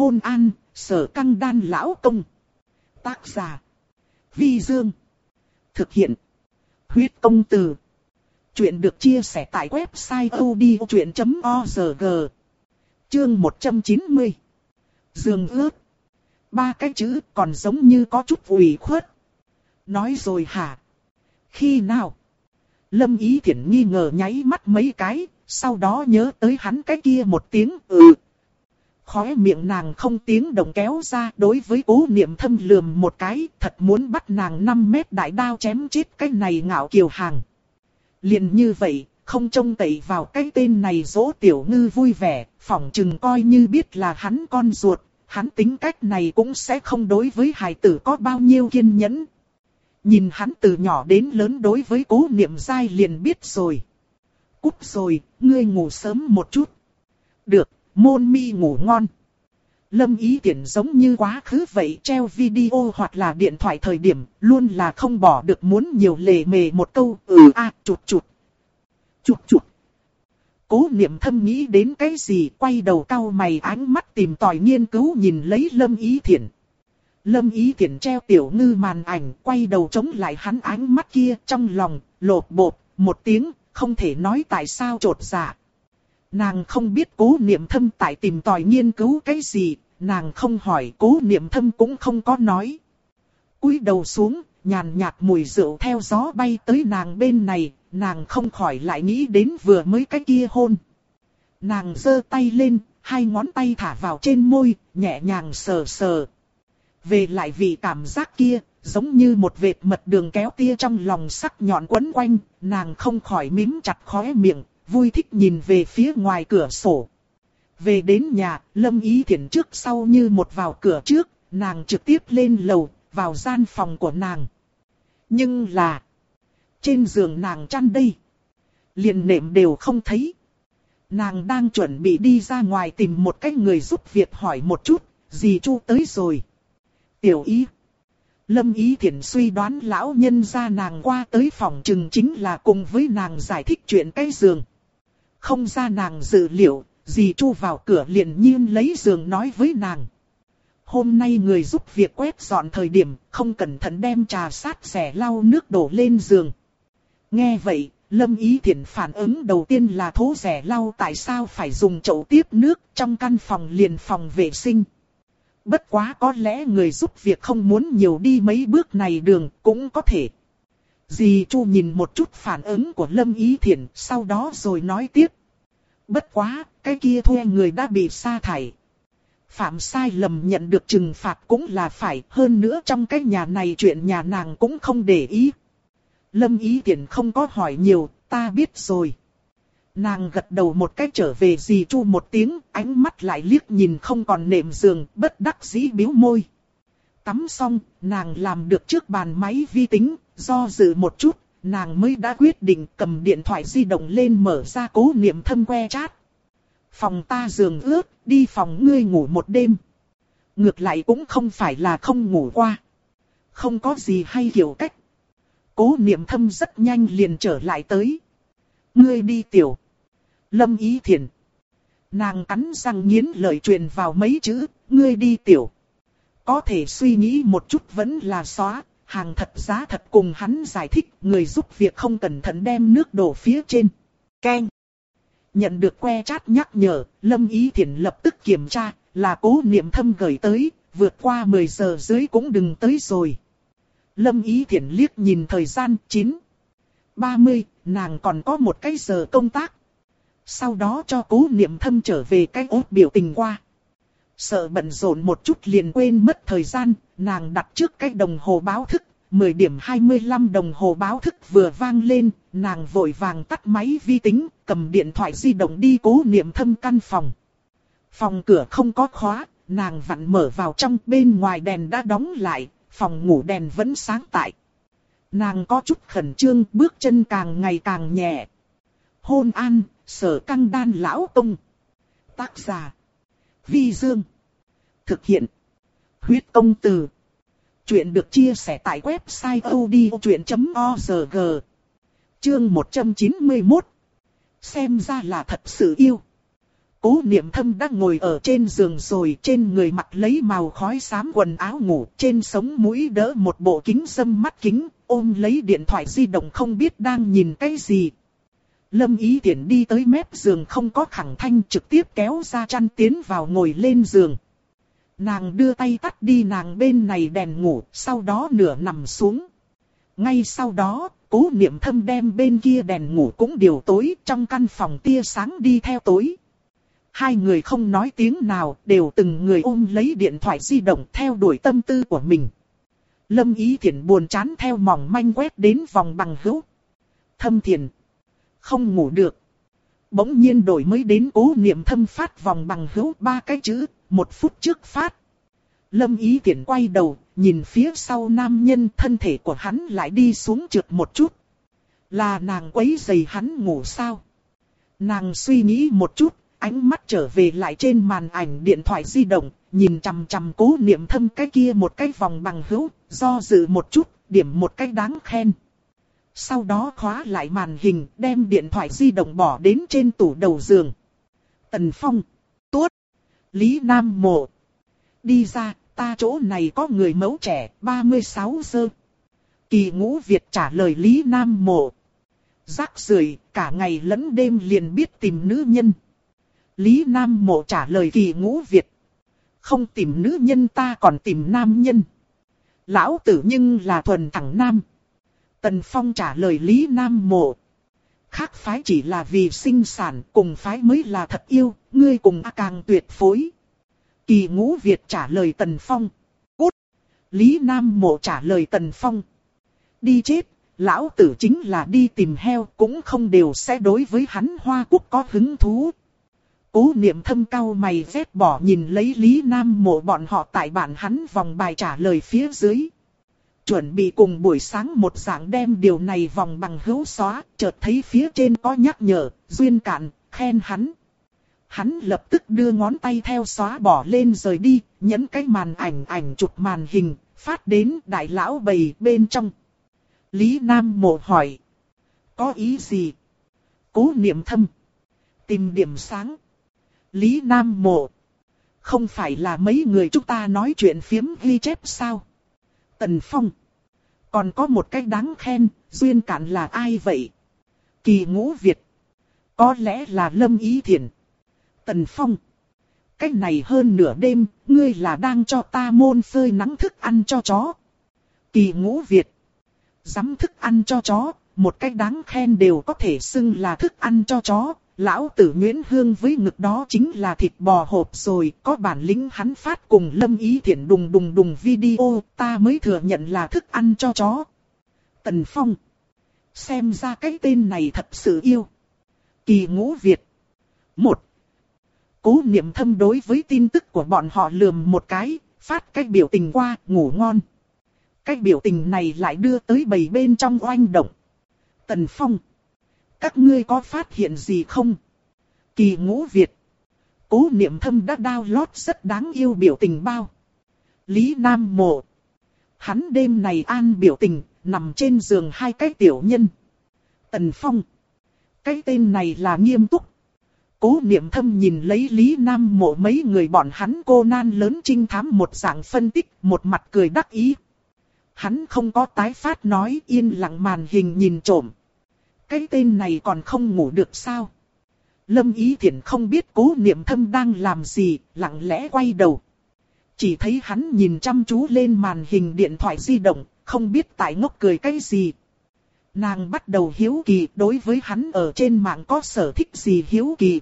Hôn an, sở căng đan lão công. Tác giả. Vi Dương. Thực hiện. Huyết công từ. Chuyện được chia sẻ tại website odchuyện.org. Chương 190. Dương ước. Ba cái chữ còn giống như có chút ủy khuất. Nói rồi hả? Khi nào? Lâm Ý Thiển nghi ngờ nháy mắt mấy cái, sau đó nhớ tới hắn cái kia một tiếng ừ. Khóe miệng nàng không tiếng động kéo ra đối với cố niệm thâm lườm một cái, thật muốn bắt nàng 5 mét đại đao chém chết cái này ngạo kiều hàng. liền như vậy, không trông cậy vào cái tên này dỗ tiểu ngư vui vẻ, phỏng chừng coi như biết là hắn con ruột, hắn tính cách này cũng sẽ không đối với hài tử có bao nhiêu kiên nhẫn. Nhìn hắn từ nhỏ đến lớn đối với cố niệm dai liền biết rồi. Cúp rồi, ngươi ngủ sớm một chút. Được, môn mi ngủ ngon. Lâm ý tiện giống như quá khứ vậy treo video hoặc là điện thoại thời điểm, luôn là không bỏ được muốn nhiều lề mề một câu, ừ a à, chụt chụt. Chụt chụt. Cố niệm thâm nghĩ đến cái gì, quay đầu cao mày ánh mắt tìm tòi nghiên cứu nhìn lấy lâm ý thiện. Lâm ý thiện treo tiểu ngư màn ảnh, quay đầu chống lại hắn ánh mắt kia trong lòng, lột bột, một tiếng, không thể nói tại sao trột dạ. Nàng không biết cố niệm thâm tại tìm tòi nghiên cứu cái gì, nàng không hỏi cố niệm thâm cũng không có nói. cúi đầu xuống, nhàn nhạt mùi rượu theo gió bay tới nàng bên này, nàng không khỏi lại nghĩ đến vừa mới cái kia hôn. Nàng giơ tay lên, hai ngón tay thả vào trên môi, nhẹ nhàng sờ sờ. Về lại vị cảm giác kia, giống như một vệt mật đường kéo tia trong lòng sắc nhọn quấn quanh, nàng không khỏi mím chặt khóe miệng, vui thích nhìn về phía ngoài cửa sổ. Về đến nhà, Lâm Ý Thiển trước sau như một vào cửa trước, nàng trực tiếp lên lầu, vào gian phòng của nàng. Nhưng là, trên giường nàng chăn đây, liền nệm đều không thấy. Nàng đang chuẩn bị đi ra ngoài tìm một cách người giúp việc hỏi một chút, gì chu tới rồi. Tiểu ý. Lâm ý thiện suy đoán lão nhân ra nàng qua tới phòng chừng chính là cùng với nàng giải thích chuyện cái giường. Không ra nàng dự liệu, dì chu vào cửa liền nhiên lấy giường nói với nàng. Hôm nay người giúp việc quét dọn thời điểm, không cẩn thận đem trà sát xẻ lau nước đổ lên giường. Nghe vậy, Lâm Ý Thiển phản ứng đầu tiên là thố rẻ lau tại sao phải dùng chậu tiếp nước trong căn phòng liền phòng vệ sinh. Bất quá có lẽ người giúp việc không muốn nhiều đi mấy bước này đường cũng có thể. Dì Chu nhìn một chút phản ứng của Lâm Ý Thiển sau đó rồi nói tiếp. Bất quá, cái kia thuê người đã bị sa thải. Phạm sai lầm nhận được trừng phạt cũng là phải, hơn nữa trong cái nhà này chuyện nhà nàng cũng không để ý. Lâm Ý Thiển không có hỏi nhiều, ta biết rồi. Nàng gật đầu một cách trở về dì chu một tiếng, ánh mắt lại liếc nhìn không còn nệm giường, bất đắc dĩ biếu môi. Tắm xong, nàng làm được trước bàn máy vi tính, do dự một chút, nàng mới đã quyết định cầm điện thoại di động lên mở ra cố niệm thâm que chat. Phòng ta giường ướt, đi phòng ngươi ngủ một đêm. Ngược lại cũng không phải là không ngủ qua. Không có gì hay hiểu cách. Cố niệm thâm rất nhanh liền trở lại tới. Ngươi đi tiểu. Lâm ý thiền. Nàng cắn răng nghiến lời truyền vào mấy chữ, ngươi đi tiểu. Có thể suy nghĩ một chút vẫn là xóa, hàng thật giá thật cùng hắn giải thích, người giúp việc không cẩn thận đem nước đổ phía trên. Ken. Nhận được que chat nhắc nhở, Lâm Ý Thiển lập tức kiểm tra, là cố niệm thâm gửi tới, vượt qua 10 giờ dưới cũng đừng tới rồi. Lâm Ý Thiển liếc nhìn thời gian 9. 30, nàng còn có một cái giờ công tác. Sau đó cho cố niệm thâm trở về cái ốt biểu tình qua. Sợ bận rộn một chút liền quên mất thời gian, nàng đặt trước cái đồng hồ báo thức. 10 điểm 25 đồng hồ báo thức vừa vang lên, nàng vội vàng tắt máy vi tính, cầm điện thoại di động đi cố niệm thâm căn phòng. Phòng cửa không có khóa, nàng vặn mở vào trong bên ngoài đèn đã đóng lại, phòng ngủ đèn vẫn sáng tại. Nàng có chút khẩn trương, bước chân càng ngày càng nhẹ. Hôn an, sở căng đan lão công. Tác giả. Vi Dương. Thực hiện. Huyết công từ. Chuyện được chia sẻ tại website odchuyện.org. Chương 191. Xem ra là thật sự yêu. Cố niệm thâm đang ngồi ở trên giường rồi, trên người mặc lấy màu khói xám quần áo ngủ, trên sống mũi đỡ một bộ kính dâm mắt kính, ôm lấy điện thoại di động không biết đang nhìn cái gì. Lâm ý tiện đi tới mép giường không có khẳng thanh trực tiếp kéo ra chăn tiến vào ngồi lên giường. Nàng đưa tay tắt đi nàng bên này đèn ngủ, sau đó nửa nằm xuống. Ngay sau đó, cố niệm thâm đem bên kia đèn ngủ cũng điều tối trong căn phòng tia sáng đi theo tối. Hai người không nói tiếng nào, đều từng người ôm lấy điện thoại di động theo đuổi tâm tư của mình. Lâm Ý Thiển buồn chán theo mỏng manh quét đến vòng bằng hữu. Thâm thiền. Không ngủ được. Bỗng nhiên đổi mới đến cố niệm thâm phát vòng bằng hữu ba cái chữ, một phút trước phát. Lâm Ý tiện quay đầu, nhìn phía sau nam nhân thân thể của hắn lại đi xuống trượt một chút. Là nàng quấy giày hắn ngủ sao? Nàng suy nghĩ một chút, ánh mắt trở về lại trên màn ảnh điện thoại di động, nhìn chằm chằm cố niệm thâm cái kia một cái vòng bằng hữu, do dự một chút, điểm một cái đáng khen. Sau đó khóa lại màn hình, đem điện thoại di động bỏ đến trên tủ đầu giường. Tần Phong, Tuốt, Lý Nam Mộ. Đi ra, ta chỗ này có người mẫu trẻ, 36 giờ. Kỳ ngũ Việt trả lời Lý Nam Mộ. Rác rưởi cả ngày lẫn đêm liền biết tìm nữ nhân. Lý Nam Mộ trả lời kỳ ngũ Việt. Không tìm nữ nhân ta còn tìm nam nhân. Lão tử nhưng là thuần thẳng nam. Tần Phong trả lời Lý Nam Mộ. Khác phái chỉ là vì sinh sản, cùng phái mới là thật yêu, ngươi cùng A càng tuyệt phối. Kỳ ngũ Việt trả lời Tần Phong. Cút! Lý Nam Mộ trả lời Tần Phong. Đi chết, lão tử chính là đi tìm heo cũng không đều sẽ đối với hắn hoa quốc có hứng thú. Cố niệm thâm cao mày vét bỏ nhìn lấy Lý Nam mộ bọn họ tại bản hắn vòng bài trả lời phía dưới. Chuẩn bị cùng buổi sáng một dạng đem điều này vòng bằng hữu xóa, chợt thấy phía trên có nhắc nhở, duyên cạn, khen hắn. Hắn lập tức đưa ngón tay theo xóa bỏ lên rời đi, nhấn cái màn ảnh ảnh chụp màn hình, phát đến đại lão bầy bên trong. Lý Nam mộ hỏi. Có ý gì? Cố niệm thâm. Tìm điểm sáng. Lý Nam Mộ. Không phải là mấy người chúng ta nói chuyện phiếm ghi chép sao? Tần Phong. Còn có một cách đáng khen, duyên cạn là ai vậy? Kỳ ngũ Việt. Có lẽ là Lâm Ý thiền Tần Phong. Cách này hơn nửa đêm, ngươi là đang cho ta môn phơi nắng thức ăn cho chó. Kỳ ngũ Việt. Dám thức ăn cho chó, một cách đáng khen đều có thể xưng là thức ăn cho chó, Lão tử Nguyễn Hương với ngực đó chính là thịt bò hộp rồi, có bản lĩnh hắn phát cùng Lâm Ý thiện đùng đùng đùng video, ta mới thừa nhận là thức ăn cho chó. Tần Phong. Xem ra cái tên này thật sự yêu. Kỳ ngũ Việt. Một. Cố niệm thâm đối với tin tức của bọn họ lườm một cái, phát cách biểu tình qua, ngủ ngon. Cách biểu tình này lại đưa tới bầy bên trong oanh động. Tần Phong. Các ngươi có phát hiện gì không? Kỳ ngũ Việt. Cố niệm thâm đã download rất đáng yêu biểu tình bao. Lý Nam Mộ. Hắn đêm này an biểu tình, nằm trên giường hai cái tiểu nhân. Tần Phong. Cái tên này là nghiêm túc. Cố niệm thâm nhìn lấy Lý Nam Mộ mấy người bọn hắn cô nan lớn trinh thám một dạng phân tích, một mặt cười đắc ý. Hắn không có tái phát nói yên lặng màn hình nhìn trộm. Cái tên này còn không ngủ được sao? Lâm Ý Thiển không biết cố niệm thâm đang làm gì, lặng lẽ quay đầu. Chỉ thấy hắn nhìn chăm chú lên màn hình điện thoại di động, không biết tại ngốc cười cái gì. Nàng bắt đầu hiếu kỳ đối với hắn ở trên mạng có sở thích gì hiếu kỳ.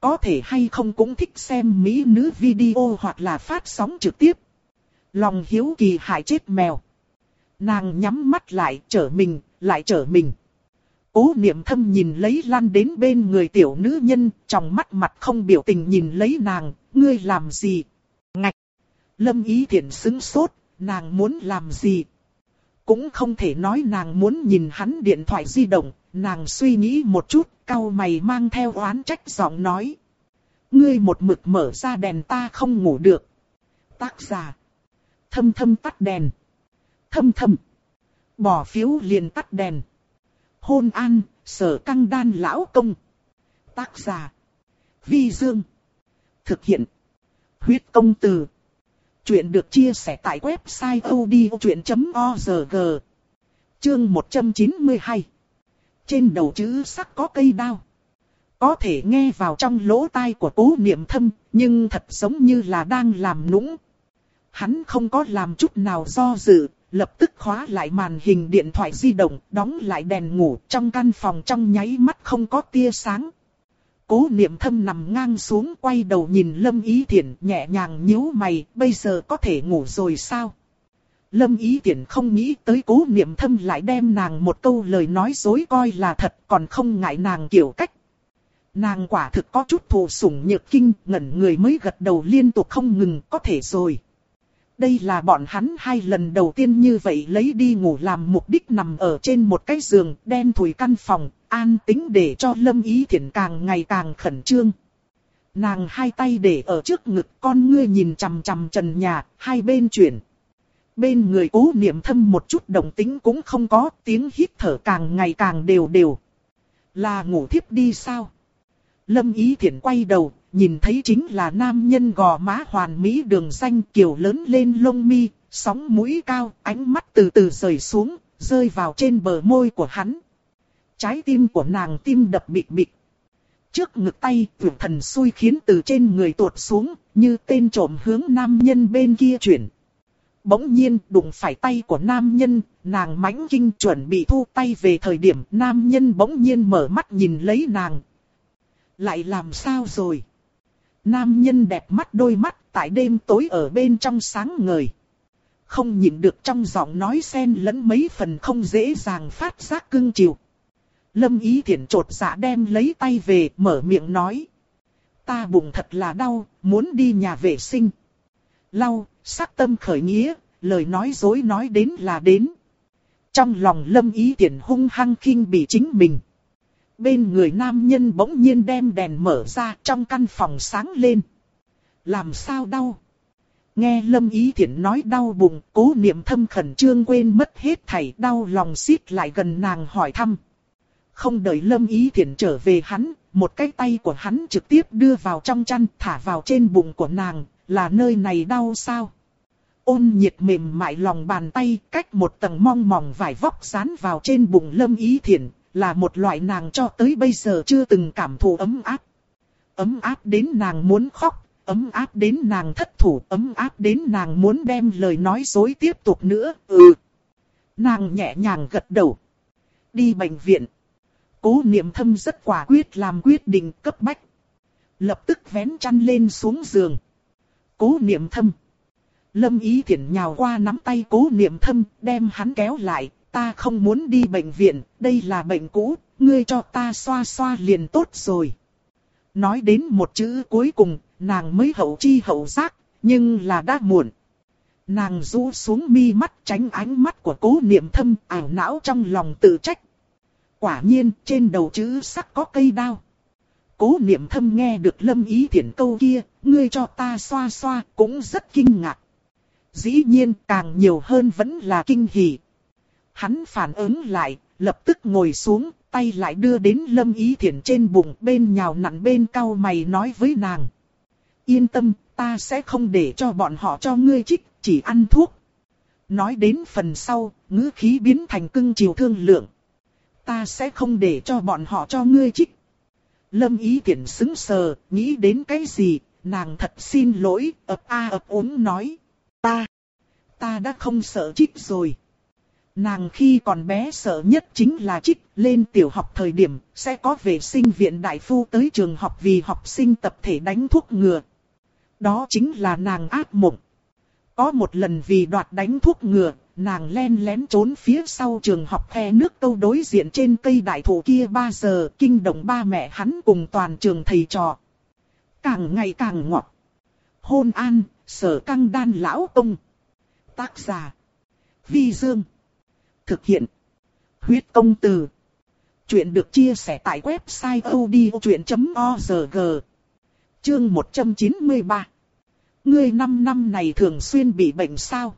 Có thể hay không cũng thích xem mỹ nữ video hoặc là phát sóng trực tiếp. Lòng hiếu kỳ hại chết mèo. Nàng nhắm mắt lại trở mình, lại trở mình. Cố niệm thâm nhìn lấy lan đến bên người tiểu nữ nhân, trong mắt mặt không biểu tình nhìn lấy nàng, ngươi làm gì? Ngạch! Lâm ý thiện xứng sốt, nàng muốn làm gì? Cũng không thể nói nàng muốn nhìn hắn điện thoại di động, nàng suy nghĩ một chút, cau mày mang theo oán trách giọng nói. Ngươi một mực mở ra đèn ta không ngủ được. Tác giả. Thâm thâm tắt đèn. Thâm thâm. Bỏ phiếu liền tắt đèn hôn an, sở căng đan lão công. Tác giả. Vi Dương. Thực hiện. Huyết công từ. Chuyện được chia sẻ tại website odchuyện.org. Chương 192. Trên đầu chữ sắc có cây đao. Có thể nghe vào trong lỗ tai của cố niệm thâm, nhưng thật giống như là đang làm nũng. Hắn không có làm chút nào do dự, lập tức khóa lại màn hình điện thoại di động, đóng lại đèn ngủ trong căn phòng trong nháy mắt không có tia sáng. Cố niệm thâm nằm ngang xuống quay đầu nhìn Lâm Ý Thiển nhẹ nhàng nhíu mày, bây giờ có thể ngủ rồi sao? Lâm Ý Thiển không nghĩ tới cố niệm thâm lại đem nàng một câu lời nói dối coi là thật còn không ngại nàng kiểu cách. Nàng quả thực có chút thù sủng nhược kinh, ngẩn người mới gật đầu liên tục không ngừng, có thể rồi. Đây là bọn hắn hai lần đầu tiên như vậy lấy đi ngủ làm mục đích nằm ở trên một cái giường đen thủi căn phòng, an tính để cho Lâm Ý Thiển càng ngày càng khẩn trương. Nàng hai tay để ở trước ngực con ngươi nhìn chằm chằm trần nhà, hai bên chuyển. Bên người cố niệm thâm một chút động tính cũng không có, tiếng hít thở càng ngày càng đều đều. Là ngủ thiếp đi sao? Lâm Ý Thiển quay đầu, nhìn thấy chính là nam nhân gò má hoàn mỹ đường xanh kiều lớn lên lông mi, sóng mũi cao, ánh mắt từ từ rời xuống, rơi vào trên bờ môi của hắn. Trái tim của nàng tim đập bịch bịch. Trước ngực tay, vượt thần xui khiến từ trên người tuột xuống, như tên trộm hướng nam nhân bên kia chuyển. Bỗng nhiên đụng phải tay của nam nhân, nàng mãnh kinh chuẩn bị thu tay về thời điểm nam nhân bỗng nhiên mở mắt nhìn lấy nàng. Lại làm sao rồi? Nam nhân đẹp mắt đôi mắt tại đêm tối ở bên trong sáng ngời. Không nhịn được trong giọng nói xen lẫn mấy phần không dễ dàng phát giác cưng chiều. Lâm ý thiện trột dạ đem lấy tay về mở miệng nói. Ta bụng thật là đau, muốn đi nhà vệ sinh. Lau, sắc tâm khởi nghĩa, lời nói dối nói đến là đến. Trong lòng lâm ý tiện hung hăng khinh bị chính mình bên người nam nhân bỗng nhiên đem đèn mở ra trong căn phòng sáng lên. Làm sao đau? Nghe Lâm Ý Thiển nói đau bụng, cố niệm thâm khẩn trương quên mất hết thảy đau lòng xít lại gần nàng hỏi thăm. Không đợi Lâm Ý Thiển trở về hắn, một cái tay của hắn trực tiếp đưa vào trong chăn thả vào trên bụng của nàng, là nơi này đau sao? Ôn nhiệt mềm mại lòng bàn tay cách một tầng mong mỏng vải vóc dán vào trên bụng Lâm Ý Thiển, là một loại nàng cho tới bây giờ chưa từng cảm thụ ấm áp. Ấm áp đến nàng muốn khóc, ấm áp đến nàng thất thủ, ấm áp đến nàng muốn đem lời nói dối tiếp tục nữa, ừ. Nàng nhẹ nhàng gật đầu. Đi bệnh viện. Cố niệm thâm rất quả quyết làm quyết định cấp bách. Lập tức vén chăn lên xuống giường. Cố niệm thâm. Lâm ý thiện nhào qua nắm tay cố niệm thâm, đem hắn kéo lại, ta không muốn đi bệnh viện, đây là bệnh cũ, ngươi cho ta xoa xoa liền tốt rồi. Nói đến một chữ cuối cùng, nàng mới hậu chi hậu giác, nhưng là đã muộn. Nàng rũ xuống mi mắt tránh ánh mắt của cố niệm thâm ảo não trong lòng tự trách. Quả nhiên trên đầu chữ sắc có cây đao. Cố niệm thâm nghe được lâm ý thiện câu kia, ngươi cho ta xoa xoa cũng rất kinh ngạc. Dĩ nhiên càng nhiều hơn vẫn là kinh hỉ, Hắn phản ứng lại, lập tức ngồi xuống, tay lại đưa đến lâm ý thiển trên bụng bên nhào nặn bên cau mày nói với nàng. Yên tâm, ta sẽ không để cho bọn họ cho ngươi chích, chỉ ăn thuốc. Nói đến phần sau, ngữ khí biến thành cưng chiều thương lượng. Ta sẽ không để cho bọn họ cho ngươi chích. Lâm ý Thiển xứng sờ, nghĩ đến cái gì, nàng thật xin lỗi, ập a ập ốm nói. Ta, ta đã không sợ chích rồi. Nàng khi còn bé sợ nhất chính là trích lên tiểu học thời điểm sẽ có vệ sinh viện đại phu tới trường học vì học sinh tập thể đánh thuốc ngừa. Đó chính là nàng ác mộng. Có một lần vì đoạt đánh thuốc ngừa, nàng len lén trốn phía sau trường học khe nước câu đối diện trên cây đại thụ kia 3 giờ kinh động ba mẹ hắn cùng toàn trường thầy trò. Càng ngày càng ngọt. Hôn an, sở căng đan lão ông. Tác giả. Vi Dương. Thực hiện. Huyết công từ. Chuyện được chia sẻ tại website odchuyện.org. Chương 193. Ngươi năm năm này thường xuyên bị bệnh sao?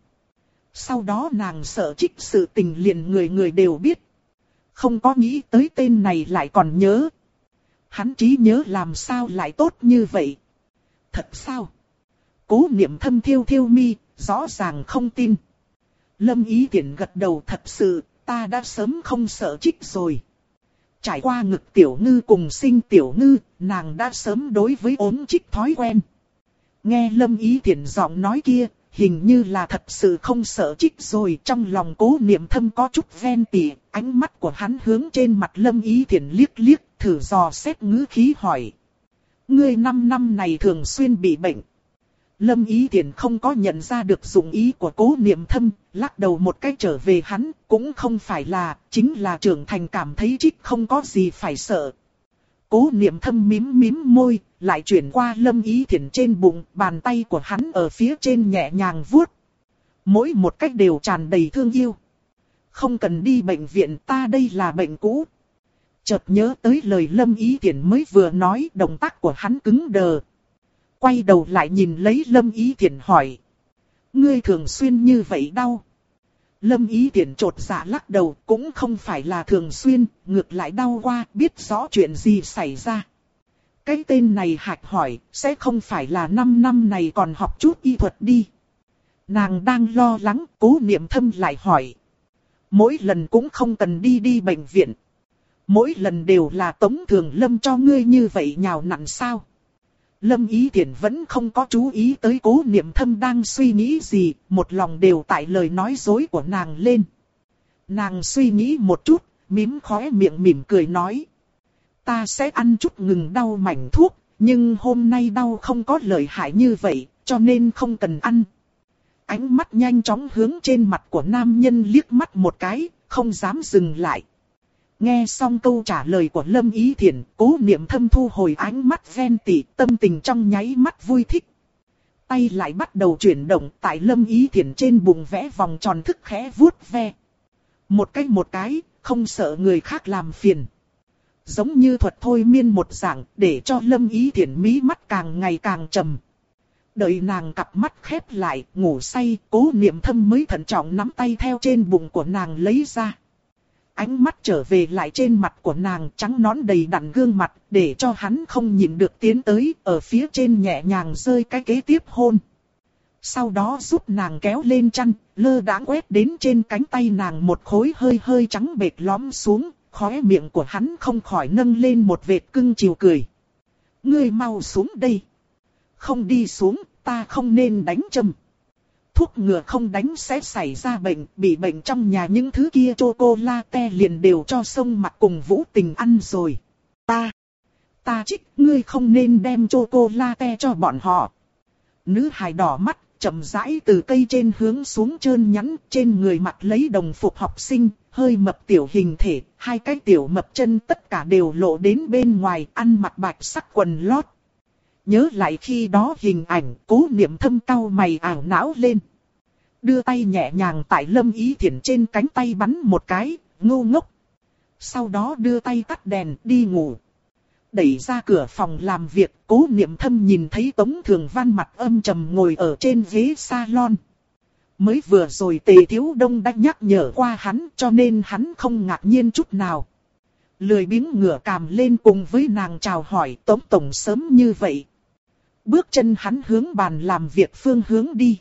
Sau đó nàng sợ trích sự tình liền người người đều biết. Không có nghĩ tới tên này lại còn nhớ. hắn trí nhớ làm sao lại tốt như vậy. Thật sao? Cố niệm thâm thiêu thiêu mi, rõ ràng không tin. Lâm ý Tiễn gật đầu thật sự, ta đã sớm không sợ trích rồi. Trải qua ngực tiểu ngư cùng sinh tiểu ngư, nàng đã sớm đối với ốm trích thói quen. Nghe lâm ý Tiễn giọng nói kia, hình như là thật sự không sợ trích rồi. Trong lòng cố niệm thâm có chút ven tỉ, ánh mắt của hắn hướng trên mặt lâm ý tiện liếc liếc, thử dò xét ngữ khí hỏi. Ngươi năm năm này thường xuyên bị bệnh. Lâm Ý Thiển không có nhận ra được dụng ý của cố niệm thâm, lắc đầu một cách trở về hắn, cũng không phải là, chính là trưởng thành cảm thấy trích không có gì phải sợ. Cố niệm thâm mím mím môi, lại chuyển qua Lâm Ý Thiển trên bụng, bàn tay của hắn ở phía trên nhẹ nhàng vuốt. Mỗi một cách đều tràn đầy thương yêu. Không cần đi bệnh viện ta đây là bệnh cũ. Chợt nhớ tới lời Lâm Ý Thiển mới vừa nói động tác của hắn cứng đờ, quay đầu lại nhìn lấy Lâm Ý Thiển hỏi. Ngươi thường xuyên như vậy đau. Lâm Ý Thiển trột dạ lắc đầu cũng không phải là thường xuyên, ngược lại đau qua biết rõ chuyện gì xảy ra. Cái tên này hạch hỏi, sẽ không phải là 5 năm này còn học chút y thuật đi. Nàng đang lo lắng, cố niệm thâm lại hỏi. Mỗi lần cũng không cần đi đi bệnh viện. Mỗi lần đều là tống thường lâm cho ngươi như vậy nhào nặn sao. Lâm Ý Thiển vẫn không có chú ý tới cố niệm thâm đang suy nghĩ gì, một lòng đều tại lời nói dối của nàng lên. Nàng suy nghĩ một chút, mím khóe miệng mỉm cười nói. Ta sẽ ăn chút ngừng đau mảnh thuốc, nhưng hôm nay đau không có lợi hại như vậy, cho nên không cần ăn. Ánh mắt nhanh chóng hướng trên mặt của nam nhân liếc mắt một cái, không dám dừng lại. Nghe xong câu trả lời của Lâm Ý Thiển, cố niệm thâm thu hồi ánh mắt ven tỉ, tâm tình trong nháy mắt vui thích. Tay lại bắt đầu chuyển động tại Lâm Ý Thiển trên bụng vẽ vòng tròn thức khẽ vuốt ve. Một cái một cái, không sợ người khác làm phiền. Giống như thuật thôi miên một dạng, để cho Lâm Ý Thiển mí mắt càng ngày càng trầm. Đợi nàng cặp mắt khép lại, ngủ say, cố niệm thâm mới thận trọng nắm tay theo trên bụng của nàng lấy ra ánh mắt trở về lại trên mặt của nàng trắng nón đầy đặn gương mặt, để cho hắn không nhìn được tiến tới, ở phía trên nhẹ nhàng rơi cái kế tiếp hôn. Sau đó giúp nàng kéo lên chăn, lơ đãng quét đến trên cánh tay nàng một khối hơi hơi trắng bệt lõm xuống, khóe miệng của hắn không khỏi nâng lên một vệt cưng chiều cười. Ngươi mau xuống đây. Không đi xuống, ta không nên đánh châm thuốc ngừa không đánh sẽ xảy ra bệnh, bị bệnh trong nhà những thứ kia chocolate liền đều cho sông mặt cùng vũ tình ăn rồi. Ta, ta trích, ngươi không nên đem chocolate cho bọn họ. Nữ hài đỏ mắt, chậm rãi từ cây trên hướng xuống trơn nhắn, trên người mặt lấy đồng phục học sinh, hơi mập tiểu hình thể, hai cái tiểu mập chân tất cả đều lộ đến bên ngoài, ăn mặc bạch sắc quần lót. Nhớ lại khi đó hình ảnh, cố niệm thâm cao mày ảo não lên. Đưa tay nhẹ nhàng tại lâm ý thiển trên cánh tay bắn một cái, ngu ngốc. Sau đó đưa tay tắt đèn đi ngủ. Đẩy ra cửa phòng làm việc, cố niệm thâm nhìn thấy Tống Thường Văn mặt âm trầm ngồi ở trên ghế salon. Mới vừa rồi Tề Thiếu Đông đã nhắc nhở qua hắn cho nên hắn không ngạc nhiên chút nào. Lười biếng ngửa càm lên cùng với nàng chào hỏi Tống Tổng sớm như vậy. Bước chân hắn hướng bàn làm việc phương hướng đi.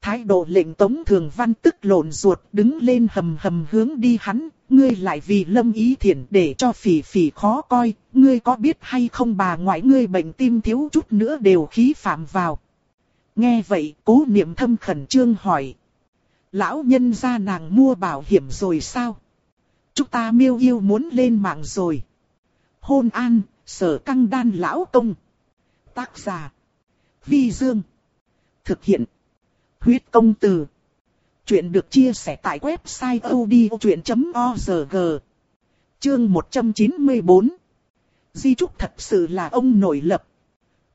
Thái độ lệnh tống thường văn tức lộn ruột đứng lên hầm hầm hướng đi hắn, ngươi lại vì lâm ý thiện để cho phỉ phỉ khó coi, ngươi có biết hay không bà ngoại ngươi bệnh tim thiếu chút nữa đều khí phạm vào. Nghe vậy cố niệm thâm khẩn trương hỏi. Lão nhân gia nàng mua bảo hiểm rồi sao? Chúng ta miêu yêu muốn lên mạng rồi. Hôn an, sở căng đan lão công. Tác giả. Vi Dương. Thực hiện. Huyết công từ. Chuyện được chia sẻ tại website odchuyện.org. Chương 194. Di Trúc thật sự là ông nổi lập.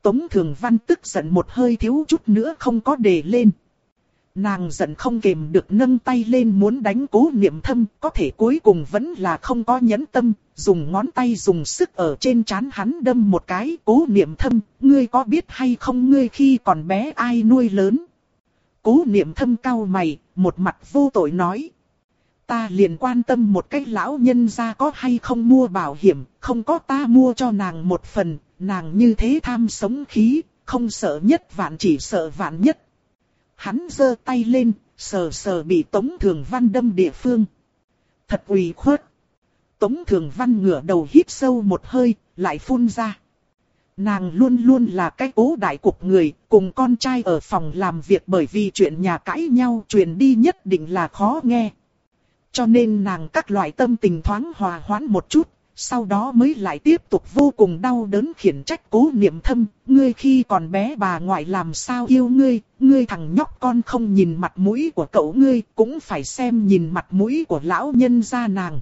Tống Thường Văn tức giận một hơi thiếu chút nữa không có đề lên. Nàng giận không kềm được nâng tay lên muốn đánh cố niệm thâm, có thể cuối cùng vẫn là không có nhẫn tâm, dùng ngón tay dùng sức ở trên trán hắn đâm một cái. Cố niệm thâm, ngươi có biết hay không ngươi khi còn bé ai nuôi lớn? Cố niệm thâm cao mày, một mặt vô tội nói. ta liền quan tâm một cách lão nhân ra có hay không mua bảo hiểm, không có ta mua cho nàng một phần, nàng như thế tham sống khí, không sợ nhất vạn chỉ sợ vạn nhất. Hắn giơ tay lên, sờ sờ bị Tống Thường Văn đâm địa phương. Thật ủy khuất. Tống Thường Văn ngửa đầu hít sâu một hơi, lại phun ra. Nàng luôn luôn là cái cố đại cục người, cùng con trai ở phòng làm việc bởi vì chuyện nhà cãi nhau truyền đi nhất định là khó nghe. Cho nên nàng các loại tâm tình thoáng hòa hoãn một chút, sau đó mới lại tiếp tục vô cùng đau đớn khiển trách cố niệm thâm, ngươi khi còn bé bà ngoại làm sao yêu ngươi, ngươi thằng nhóc con không nhìn mặt mũi của cậu ngươi, cũng phải xem nhìn mặt mũi của lão nhân gia nàng.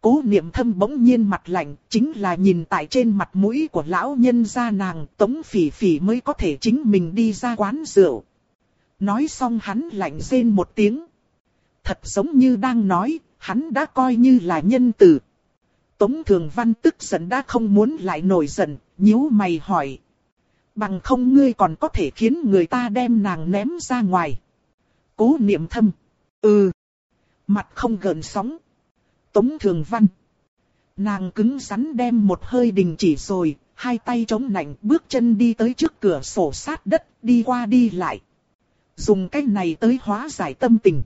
Cố niệm thâm bỗng nhiên mặt lạnh, chính là nhìn tại trên mặt mũi của lão nhân gia nàng, tống phỉ phỉ mới có thể chính mình đi ra quán rượu. Nói xong hắn lạnh rên một tiếng. Thật giống như đang nói, hắn đã coi như là nhân tử. Tống Thường Văn tức giận đã không muốn lại nổi giận, nhíu mày hỏi. Bằng không ngươi còn có thể khiến người ta đem nàng ném ra ngoài. Cố niệm thâm. Ừ. Mặt không gần sóng. Tống Thường Văn. Nàng cứng rắn đem một hơi đình chỉ rồi, hai tay chống nạnh bước chân đi tới trước cửa sổ sát đất, đi qua đi lại. Dùng cách này tới hóa giải tâm tình.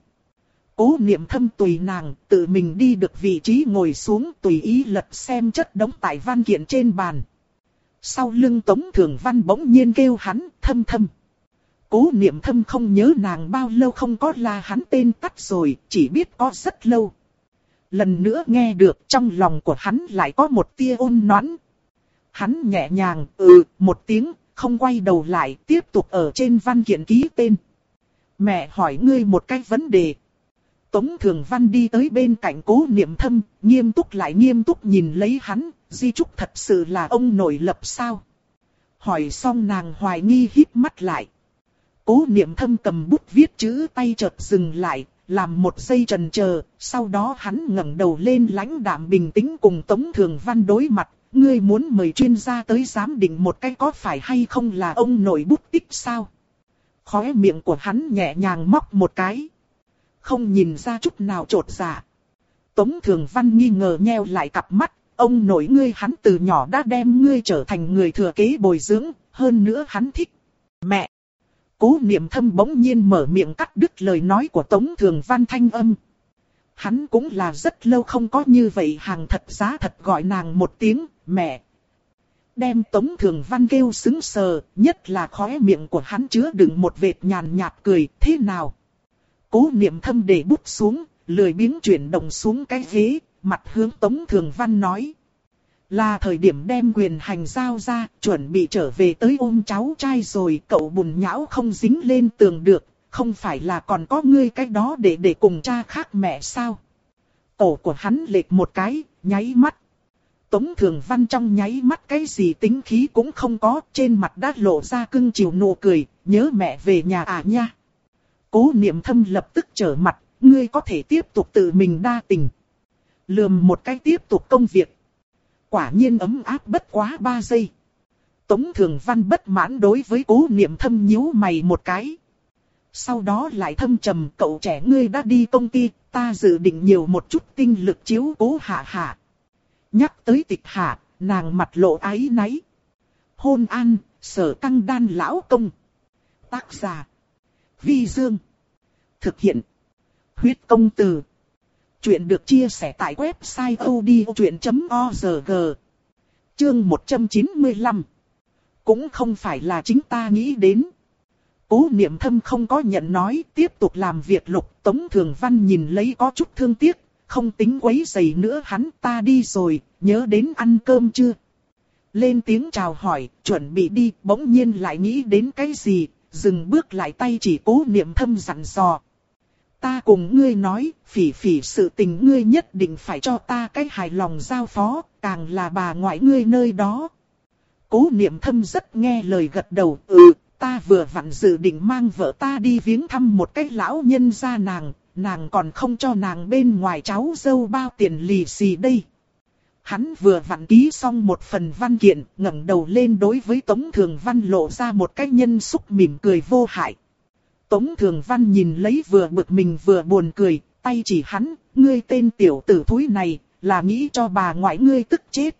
Cố niệm thâm tùy nàng, tự mình đi được vị trí ngồi xuống tùy ý lật xem chất đống tại văn kiện trên bàn. Sau lưng Tống Thường Văn bỗng nhiên kêu hắn, thâm thâm. Cố niệm thâm không nhớ nàng bao lâu không có là hắn tên tắt rồi, chỉ biết có rất lâu. Lần nữa nghe được trong lòng của hắn lại có một tia ôn noãn. Hắn nhẹ nhàng, ừ, một tiếng, không quay đầu lại, tiếp tục ở trên văn kiện ký tên. Mẹ hỏi ngươi một cái vấn đề. Tống Thường Văn đi tới bên cạnh cố niệm thâm, nghiêm túc lại nghiêm túc nhìn lấy hắn, di trúc thật sự là ông nội lập sao. Hỏi xong nàng hoài nghi hít mắt lại. Cố niệm thâm cầm bút viết chữ tay chợt dừng lại, làm một giây trần chờ, sau đó hắn ngẩng đầu lên lãnh đạm bình tĩnh cùng Tống Thường Văn đối mặt. Ngươi muốn mời chuyên gia tới giám định một cái có phải hay không là ông nội bút tích sao? Khóe miệng của hắn nhẹ nhàng móc một cái không nhìn ra chút nào trột dạ. Tống Thường Văn nghi ngờ nheo lại cặp mắt, ông nội ngươi hắn từ nhỏ đã đem ngươi trở thành người thừa kế bồi dưỡng, hơn nữa hắn thích. Mẹ! Cố niệm thâm bỗng nhiên mở miệng cắt đứt lời nói của Tống Thường Văn thanh âm. Hắn cũng là rất lâu không có như vậy hàng thật giá thật gọi nàng một tiếng, mẹ. Đem Tống Thường Văn kêu xứng sờ, nhất là khóe miệng của hắn chứa đựng một vệt nhàn nhạt cười, thế nào? Cố niệm thâm để bút xuống, lười biếng chuyển động xuống cái ghế, mặt hướng Tống Thường Văn nói. Là thời điểm đem quyền hành giao ra, chuẩn bị trở về tới ôm cháu trai rồi, cậu bùn nhão không dính lên tường được, không phải là còn có ngươi cái đó để để cùng cha khác mẹ sao. Cổ của hắn lệch một cái, nháy mắt. Tống Thường Văn trong nháy mắt cái gì tính khí cũng không có, trên mặt đã lộ ra cưng chiều nụ cười, nhớ mẹ về nhà à nha. Cố niệm thâm lập tức trở mặt, ngươi có thể tiếp tục tự mình đa tình. Lườm một cái tiếp tục công việc. Quả nhiên ấm áp bất quá ba giây. Tống Thường Văn bất mãn đối với cố niệm thâm nhíu mày một cái. Sau đó lại thâm trầm cậu trẻ ngươi đã đi công ty, ta dự định nhiều một chút tinh lực chiếu cố hạ hạ. Nhắc tới tịch hạ, nàng mặt lộ ái náy. Hôn an, sở căng đan lão công. Tác giả. Vi Dương. Thực hiện. Huyết công từ. Chuyện được chia sẻ tại website odchuyện.org. Chương 195. Cũng không phải là chính ta nghĩ đến. Cố niệm thâm không có nhận nói, tiếp tục làm việc lục Tống Thường Văn nhìn lấy có chút thương tiếc, không tính quấy giày nữa hắn ta đi rồi, nhớ đến ăn cơm chưa? Lên tiếng chào hỏi, chuẩn bị đi, bỗng nhiên lại nghĩ đến cái gì, dừng bước lại tay chỉ cố niệm thâm dặn dò. Ta cùng ngươi nói, phỉ phỉ sự tình ngươi nhất định phải cho ta cái hài lòng giao phó, càng là bà ngoại ngươi nơi đó. Cố niệm thâm rất nghe lời gật đầu, ừ, ta vừa vặn dự định mang vợ ta đi viếng thăm một cái lão nhân gia nàng, nàng còn không cho nàng bên ngoài cháu dâu bao tiền lì xì đây. Hắn vừa vặn ký xong một phần văn kiện, ngẩng đầu lên đối với Tống Thường Văn lộ ra một cái nhân xúc mỉm cười vô hại. Tống Thường Văn nhìn lấy vừa bực mình vừa buồn cười, tay chỉ hắn, ngươi tên tiểu tử thúi này, là nghĩ cho bà ngoại ngươi tức chết.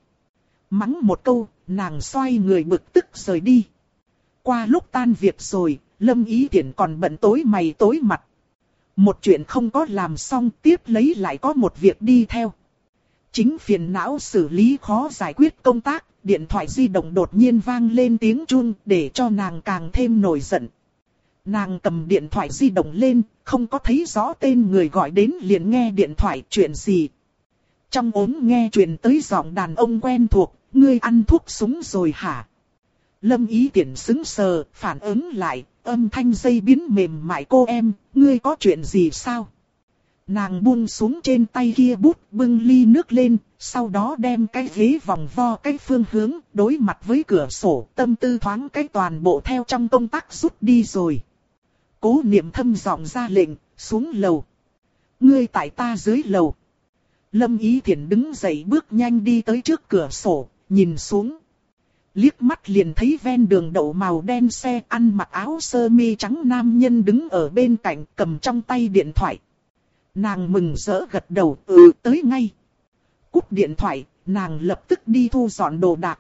Mắng một câu, nàng xoay người bực tức rời đi. Qua lúc tan việc rồi, Lâm Ý Thiển còn bận tối mày tối mặt. Một chuyện không có làm xong tiếp lấy lại có một việc đi theo. Chính phiền não xử lý khó giải quyết công tác, điện thoại di động đột nhiên vang lên tiếng chun để cho nàng càng thêm nổi giận. Nàng cầm điện thoại di động lên, không có thấy rõ tên người gọi đến liền nghe điện thoại chuyện gì. Trong ốm nghe chuyện tới giọng đàn ông quen thuộc, ngươi ăn thuốc súng rồi hả? Lâm ý tiện xứng sờ, phản ứng lại, âm thanh dây biến mềm mại cô em, ngươi có chuyện gì sao? Nàng buông xuống trên tay kia bút bưng ly nước lên, sau đó đem cái ghế vòng vo cái phương hướng, đối mặt với cửa sổ, tâm tư thoáng cái toàn bộ theo trong công tác rút đi rồi. Cố niệm thâm giọng ra lệnh, xuống lầu. Ngươi tại ta dưới lầu. Lâm Ý Thiển đứng dậy bước nhanh đi tới trước cửa sổ, nhìn xuống. Liếc mắt liền thấy ven đường đậu màu đen xe ăn mặc áo sơ mi trắng nam nhân đứng ở bên cạnh cầm trong tay điện thoại. Nàng mừng rỡ gật đầu, ừ tới ngay. Cúp điện thoại, nàng lập tức đi thu dọn đồ đạc.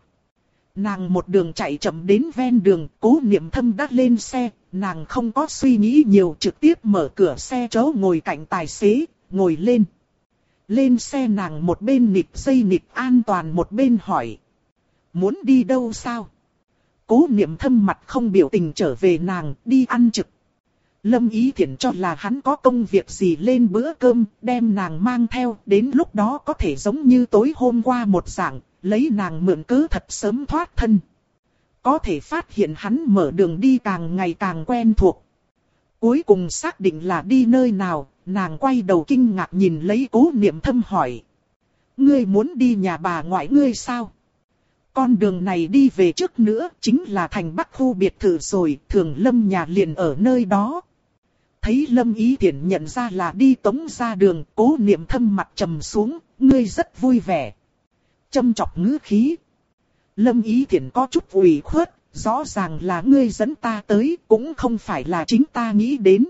Nàng một đường chạy chậm đến ven đường, cố niệm thâm đã lên xe, nàng không có suy nghĩ nhiều trực tiếp mở cửa xe chỗ ngồi cạnh tài xế, ngồi lên. Lên xe nàng một bên nịp dây nịp an toàn một bên hỏi. Muốn đi đâu sao? Cố niệm thâm mặt không biểu tình trở về nàng, đi ăn trực. Lâm Ý Thiển cho là hắn có công việc gì lên bữa cơm, đem nàng mang theo, đến lúc đó có thể giống như tối hôm qua một dạng, lấy nàng mượn cớ thật sớm thoát thân. Có thể phát hiện hắn mở đường đi càng ngày càng quen thuộc. Cuối cùng xác định là đi nơi nào, nàng quay đầu kinh ngạc nhìn lấy cố niệm thâm hỏi. Ngươi muốn đi nhà bà ngoại ngươi sao? Con đường này đi về trước nữa chính là thành bắc khu biệt thự rồi, thường lâm nhà liền ở nơi đó. Thấy lâm ý Thiển nhận ra là đi tống ra đường, cố niệm thâm mặt trầm xuống, ngươi rất vui vẻ. Châm chọc ngữ khí. Lâm ý Thiển có chút ủy khuất, rõ ràng là ngươi dẫn ta tới, cũng không phải là chính ta nghĩ đến.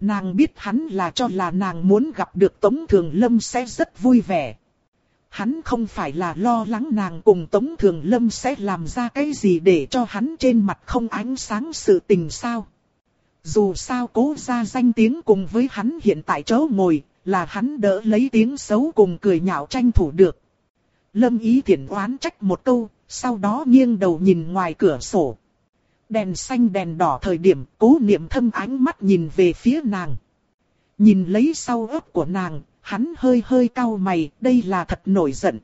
Nàng biết hắn là cho là nàng muốn gặp được Tống Thường Lâm sẽ rất vui vẻ. Hắn không phải là lo lắng nàng cùng Tống Thường Lâm sẽ làm ra cái gì để cho hắn trên mặt không ánh sáng sự tình sao. Dù sao cố ra danh tiếng cùng với hắn hiện tại chỗ ngồi, là hắn đỡ lấy tiếng xấu cùng cười nhạo tranh thủ được. Lâm ý thiện oán trách một câu, sau đó nghiêng đầu nhìn ngoài cửa sổ. Đèn xanh đèn đỏ thời điểm cố niệm thâm ánh mắt nhìn về phía nàng. Nhìn lấy sau ớt của nàng, hắn hơi hơi cau mày, đây là thật nổi giận.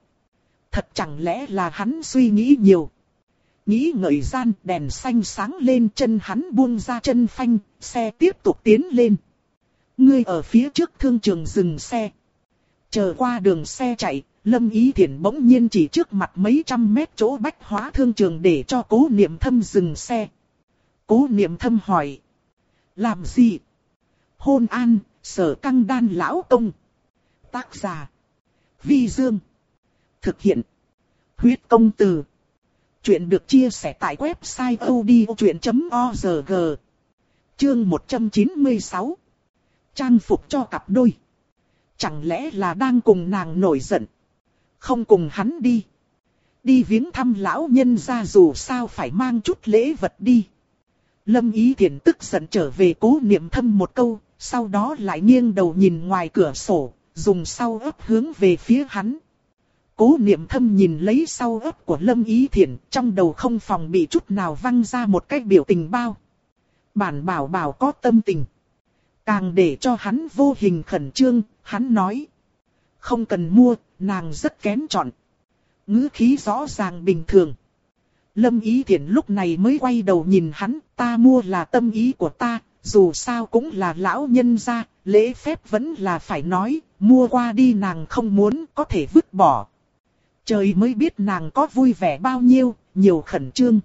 Thật chẳng lẽ là hắn suy nghĩ nhiều. Nghĩ ngợi gian đèn xanh sáng lên chân hắn buông ra chân phanh, xe tiếp tục tiến lên. Ngươi ở phía trước thương trường dừng xe. Chờ qua đường xe chạy, Lâm Ý Thiển bỗng nhiên chỉ trước mặt mấy trăm mét chỗ bách hóa thương trường để cho cố niệm thâm dừng xe. Cố niệm thâm hỏi. Làm gì? Hôn an, sở căng đan lão công. Tác giả. Vi Dương. Thực hiện. Huyết công từ. Chuyện được chia sẻ tại website odchuyện.org. Chương 196. Trang phục cho cặp đôi. Chẳng lẽ là đang cùng nàng nổi giận. Không cùng hắn đi. Đi viếng thăm lão nhân ra dù sao phải mang chút lễ vật đi. Lâm Ý Thiển tức giận trở về cố niệm thâm một câu, sau đó lại nghiêng đầu nhìn ngoài cửa sổ, dùng sau ấp hướng về phía hắn. Cố niệm thâm nhìn lấy sau ấp của Lâm Ý Thiển, trong đầu không phòng bị chút nào văng ra một cái biểu tình bao. Bản bảo bảo có tâm tình. Càng để cho hắn vô hình khẩn trương, hắn nói. Không cần mua, nàng rất kén chọn. ngữ khí rõ ràng bình thường. Lâm Ý Thiển lúc này mới quay đầu nhìn hắn, ta mua là tâm ý của ta, dù sao cũng là lão nhân gia, lễ phép vẫn là phải nói, mua qua đi nàng không muốn, có thể vứt bỏ. Trời mới biết nàng có vui vẻ bao nhiêu, nhiều khẩn trương.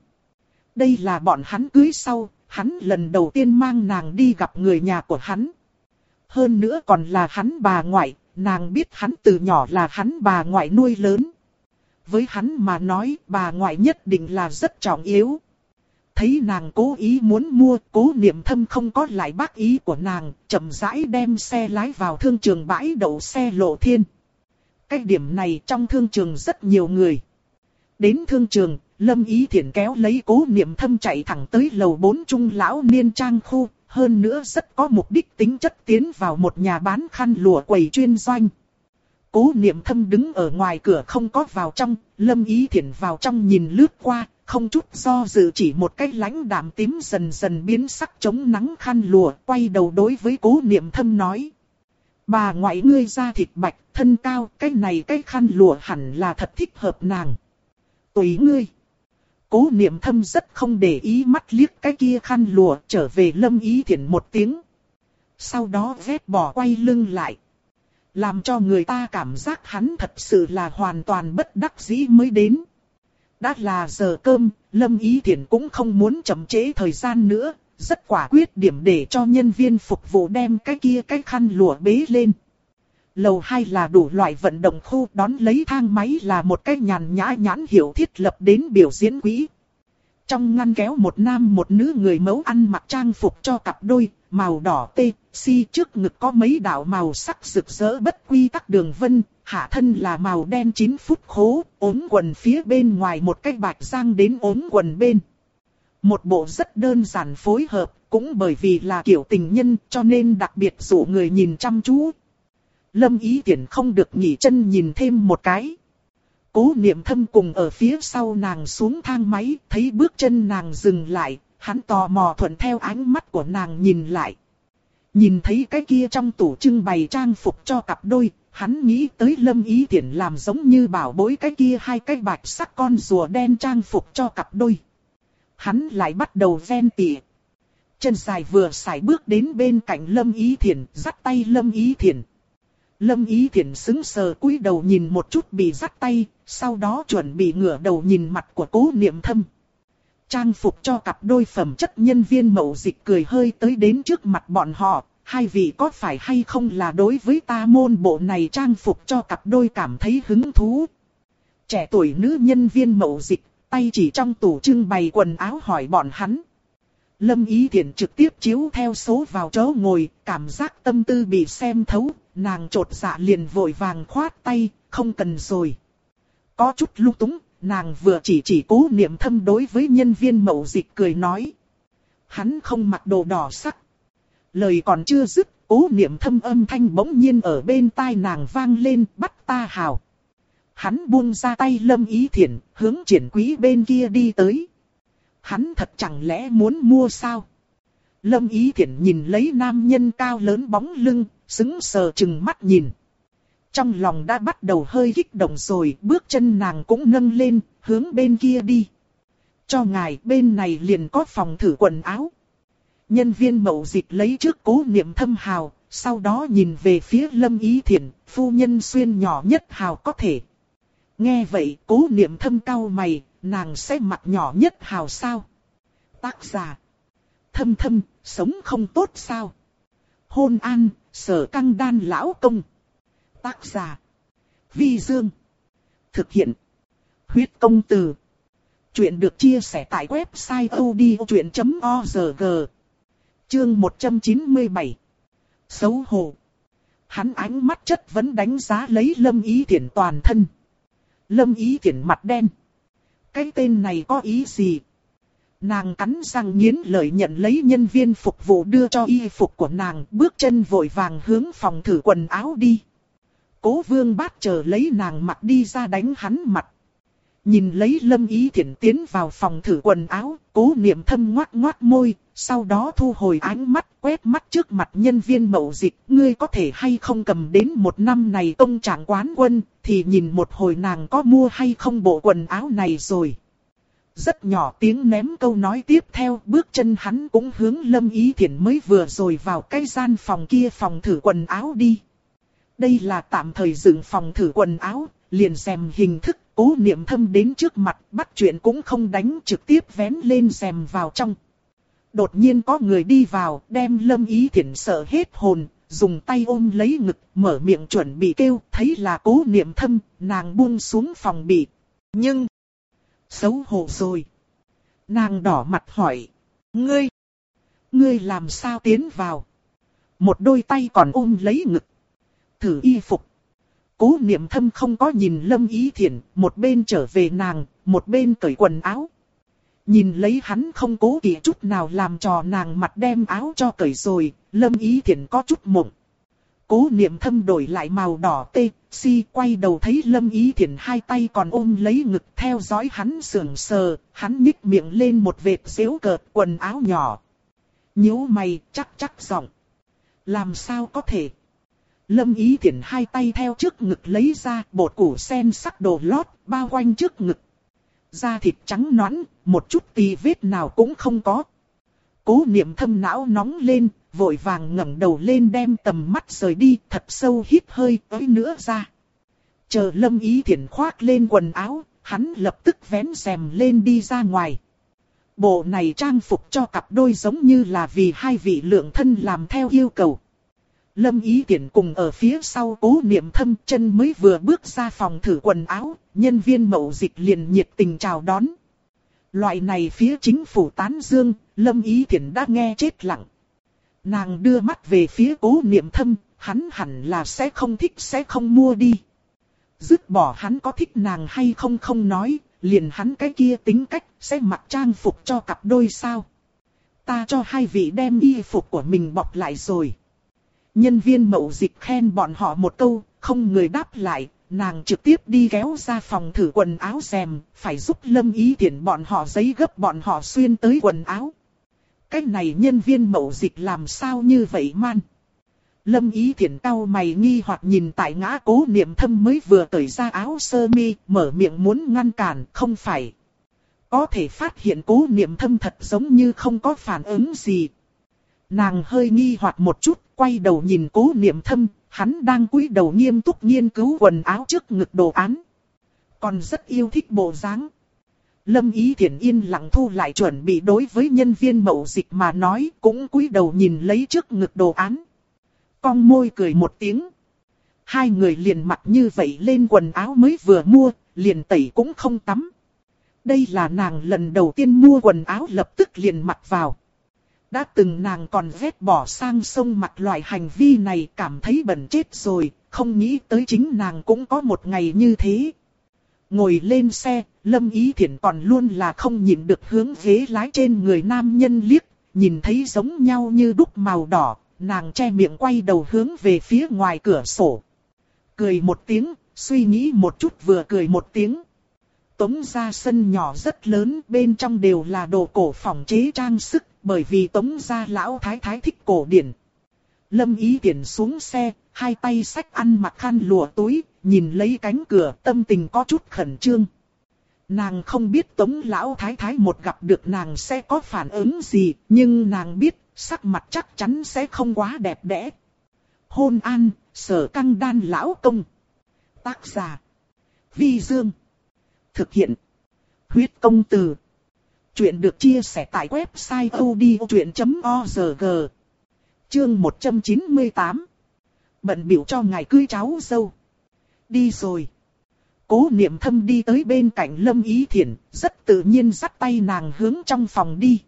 Đây là bọn hắn cưới sau, hắn lần đầu tiên mang nàng đi gặp người nhà của hắn. Hơn nữa còn là hắn bà ngoại, nàng biết hắn từ nhỏ là hắn bà ngoại nuôi lớn. Với hắn mà nói bà ngoại nhất định là rất trọng yếu thấy nàng cố ý muốn mua, cố niệm thâm không có lại bác ý của nàng, chậm rãi đem xe lái vào thương trường bãi đậu xe lộ thiên. Cái điểm này trong thương trường rất nhiều người. Đến thương trường, Lâm Ý Thiển kéo lấy cố niệm thâm chạy thẳng tới lầu 4 trung lão niên trang khu, hơn nữa rất có mục đích tính chất tiến vào một nhà bán khăn lụa quầy chuyên doanh. Cố niệm thâm đứng ở ngoài cửa không có vào trong, Lâm Ý Thiển vào trong nhìn lướt qua, không chút do dự chỉ một cái lãnh đạm tím dần dần biến sắc chống nắng khăn lụa, quay đầu đối với cố niệm thâm nói. Bà ngoại ngươi da thịt bạch, thân cao, cái này cái khăn lụa hẳn là thật thích hợp nàng. Tùy ngươi. Cố niệm thâm rất không để ý mắt liếc cái kia khăn lụa trở về lâm ý thiện một tiếng. Sau đó vét bỏ quay lưng lại. Làm cho người ta cảm giác hắn thật sự là hoàn toàn bất đắc dĩ mới đến. Đã là giờ cơm, Lâm Ý Thiển cũng không muốn chậm trễ thời gian nữa, rất quả quyết điểm để cho nhân viên phục vụ đem cái kia cái khăn lụa bế lên. Lầu 2 là đủ loại vận động khu đón lấy thang máy là một cái nhàn nhã nhãn hiệu thiết lập đến biểu diễn quỹ. Trong ngăn kéo một nam một nữ người mẫu ăn mặc trang phục cho cặp đôi, màu đỏ tê, si trước ngực có mấy đạo màu sắc rực rỡ bất quy tắc đường vân, hạ thân là màu đen 9 phút khố, ốm quần phía bên ngoài một cái bạch giang đến ốm quần bên. Một bộ rất đơn giản phối hợp, cũng bởi vì là kiểu tình nhân cho nên đặc biệt dụ người nhìn chăm chú. Lâm ý tiện không được nghỉ chân nhìn thêm một cái. Cố niệm thâm cùng ở phía sau nàng xuống thang máy, thấy bước chân nàng dừng lại, hắn tò mò thuận theo ánh mắt của nàng nhìn lại. Nhìn thấy cái kia trong tủ trưng bày trang phục cho cặp đôi, hắn nghĩ tới lâm ý tiện làm giống như bảo bối cái kia hai cái bạch sắc con rùa đen trang phục cho cặp đôi. Hắn lại bắt đầu ven tỉa. Chân dài vừa xài bước đến bên cạnh lâm ý Thiển, dắt tay lâm ý Thiển. Lâm ý Thiển xứng sờ cúi đầu nhìn một chút bị dắt tay, sau đó chuẩn bị ngửa đầu nhìn mặt của cố niệm thâm. Trang phục cho cặp đôi phẩm chất nhân viên mậu dịch cười hơi tới đến trước mặt bọn họ, hai vị có phải hay không là đối với ta môn bộ này trang phục cho cặp đôi cảm thấy hứng thú. Trẻ tuổi nữ nhân viên mậu dịch, tay chỉ trong tủ trưng bày quần áo hỏi bọn hắn. Lâm Ý Thiển trực tiếp chiếu theo số vào chỗ ngồi, cảm giác tâm tư bị xem thấu, nàng trột dạ liền vội vàng khoát tay, không cần rồi. Có chút lung túng, nàng vừa chỉ chỉ cố niệm thâm đối với nhân viên mậu dịch cười nói. Hắn không mặc đồ đỏ sắc. Lời còn chưa dứt, cố niệm thâm âm thanh bỗng nhiên ở bên tai nàng vang lên, bắt ta hào. Hắn buông ra tay lâm ý thiện, hướng triển quý bên kia đi tới. Hắn thật chẳng lẽ muốn mua sao? Lâm ý thiện nhìn lấy nam nhân cao lớn bóng lưng, xứng sờ chừng mắt nhìn. Trong lòng đã bắt đầu hơi kích động rồi, bước chân nàng cũng nâng lên, hướng bên kia đi. Cho ngài bên này liền có phòng thử quần áo. Nhân viên mậu dịch lấy trước cố niệm thâm hào, sau đó nhìn về phía lâm ý thiện, phu nhân xuyên nhỏ nhất hào có thể. Nghe vậy, cố niệm thâm cao mày, nàng sẽ mặt nhỏ nhất hào sao? Tác giả. Thâm thâm, sống không tốt sao? Hôn an, sở căng đan lão công. Tác giả. Vi Dương. Thực hiện. Huyết công từ. Chuyện được chia sẻ tại website odchuyện.org. Chương 197. Xấu hổ. Hắn ánh mắt chất vẫn đánh giá lấy lâm ý thiện toàn thân. Lâm ý thiện mặt đen. Cái tên này có ý gì? Nàng cắn răng nghiến lợi nhận lấy nhân viên phục vụ đưa cho y phục của nàng, bước chân vội vàng hướng phòng thử quần áo đi. Cố vương bát chờ lấy nàng mặc đi ra đánh hắn mặt. Nhìn lấy lâm ý thiện tiến vào phòng thử quần áo, cố niệm thâm ngoát ngoát môi, sau đó thu hồi ánh mắt, quét mắt trước mặt nhân viên mậu dịch, ngươi có thể hay không cầm đến một năm này công trạng quán quân, thì nhìn một hồi nàng có mua hay không bộ quần áo này rồi. Rất nhỏ tiếng ném câu nói tiếp theo, bước chân hắn cũng hướng lâm ý thiện mới vừa rồi vào cái gian phòng kia phòng thử quần áo đi. Đây là tạm thời dựng phòng thử quần áo, liền xem hình thức, cố niệm thâm đến trước mặt, bắt chuyện cũng không đánh trực tiếp vén lên xem vào trong. Đột nhiên có người đi vào, đem lâm ý thiện sợ hết hồn, dùng tay ôm lấy ngực, mở miệng chuẩn bị kêu, thấy là cố niệm thâm, nàng buông xuống phòng bị. Nhưng, xấu hổ rồi. Nàng đỏ mặt hỏi. Ngươi! Ngươi làm sao tiến vào? Một đôi tay còn ôm lấy ngực. Thử y phục. Cố niệm thâm không có nhìn lâm ý thiện, một bên trở về nàng, một bên cởi quần áo. Nhìn lấy hắn không cố kỵ chút nào làm trò nàng mặt đem áo cho cởi rồi, lâm ý thiện có chút mộng. Cố niệm thâm đổi lại màu đỏ tê, si quay đầu thấy lâm ý thiện hai tay còn ôm lấy ngực theo dõi hắn sườn sờ, hắn nhích miệng lên một vệt xéo cợt quần áo nhỏ. nhíu mày chắc chắc giọng. Làm sao có thể? Lâm ý thiển hai tay theo trước ngực lấy ra bột củ sen sắc đồ lót bao quanh trước ngực. Da thịt trắng nõn, một chút tì vết nào cũng không có. Cố niệm thâm não nóng lên, vội vàng ngẩng đầu lên đem tầm mắt rời đi, thật sâu hít hơi tới nữa ra. Chờ lâm ý thiển khoác lên quần áo, hắn lập tức vén rèm lên đi ra ngoài. Bộ này trang phục cho cặp đôi giống như là vì hai vị lượng thân làm theo yêu cầu. Lâm ý Tiễn cùng ở phía sau cố niệm thâm chân mới vừa bước ra phòng thử quần áo, nhân viên mậu dịch liền nhiệt tình chào đón. Loại này phía chính phủ tán dương, lâm ý tiện đã nghe chết lặng. Nàng đưa mắt về phía cố niệm thâm, hắn hẳn là sẽ không thích sẽ không mua đi. Dứt bỏ hắn có thích nàng hay không không nói, liền hắn cái kia tính cách sẽ mặc trang phục cho cặp đôi sao. Ta cho hai vị đem y phục của mình bọc lại rồi. Nhân viên mậu dịch khen bọn họ một câu, không người đáp lại, nàng trực tiếp đi kéo ra phòng thử quần áo xem, phải giúp lâm ý tiện bọn họ giấy gấp bọn họ xuyên tới quần áo. Cái này nhân viên mậu dịch làm sao như vậy man? Lâm ý thiện cao mày nghi hoặc nhìn tại ngã cố niệm thâm mới vừa cởi ra áo sơ mi, mở miệng muốn ngăn cản, không phải. Có thể phát hiện cố niệm thâm thật giống như không có phản ứng gì. Nàng hơi nghi hoặc một chút, quay đầu nhìn cố niệm thâm, hắn đang cúi đầu nghiêm túc nghiên cứu quần áo trước ngực đồ án. Còn rất yêu thích bộ dáng. Lâm Ý Thiển yên lặng thu lại chuẩn bị đối với nhân viên mậu dịch mà nói cũng cúi đầu nhìn lấy trước ngực đồ án. Cong môi cười một tiếng. Hai người liền mặc như vậy lên quần áo mới vừa mua, liền tẩy cũng không tắm. Đây là nàng lần đầu tiên mua quần áo lập tức liền mặc vào. Đã từng nàng còn vét bỏ sang sông mặt loại hành vi này cảm thấy bẩn chết rồi, không nghĩ tới chính nàng cũng có một ngày như thế. Ngồi lên xe, Lâm Ý Thiển còn luôn là không nhìn được hướng ghế lái trên người nam nhân liếc, nhìn thấy giống nhau như đúc màu đỏ, nàng che miệng quay đầu hướng về phía ngoài cửa sổ. Cười một tiếng, suy nghĩ một chút vừa cười một tiếng. Tống gia sân nhỏ rất lớn, bên trong đều là đồ cổ phòng chế trang sức, bởi vì tống gia lão thái thái thích cổ điển. Lâm ý tiện xuống xe, hai tay sách ăn mặc khăn lụa túi, nhìn lấy cánh cửa tâm tình có chút khẩn trương. Nàng không biết tống lão thái thái một gặp được nàng sẽ có phản ứng gì, nhưng nàng biết sắc mặt chắc chắn sẽ không quá đẹp đẽ. Hôn an, sở căng đan lão công. Tác giả. Vi Dương. Thực hiện. Huyết công từ. Chuyện được chia sẻ tại website odchuyện.org. Chương 198. Bận biểu cho ngài cưới cháu dâu. Đi rồi. Cố niệm thâm đi tới bên cạnh Lâm Ý Thiển, rất tự nhiên dắt tay nàng hướng trong phòng đi.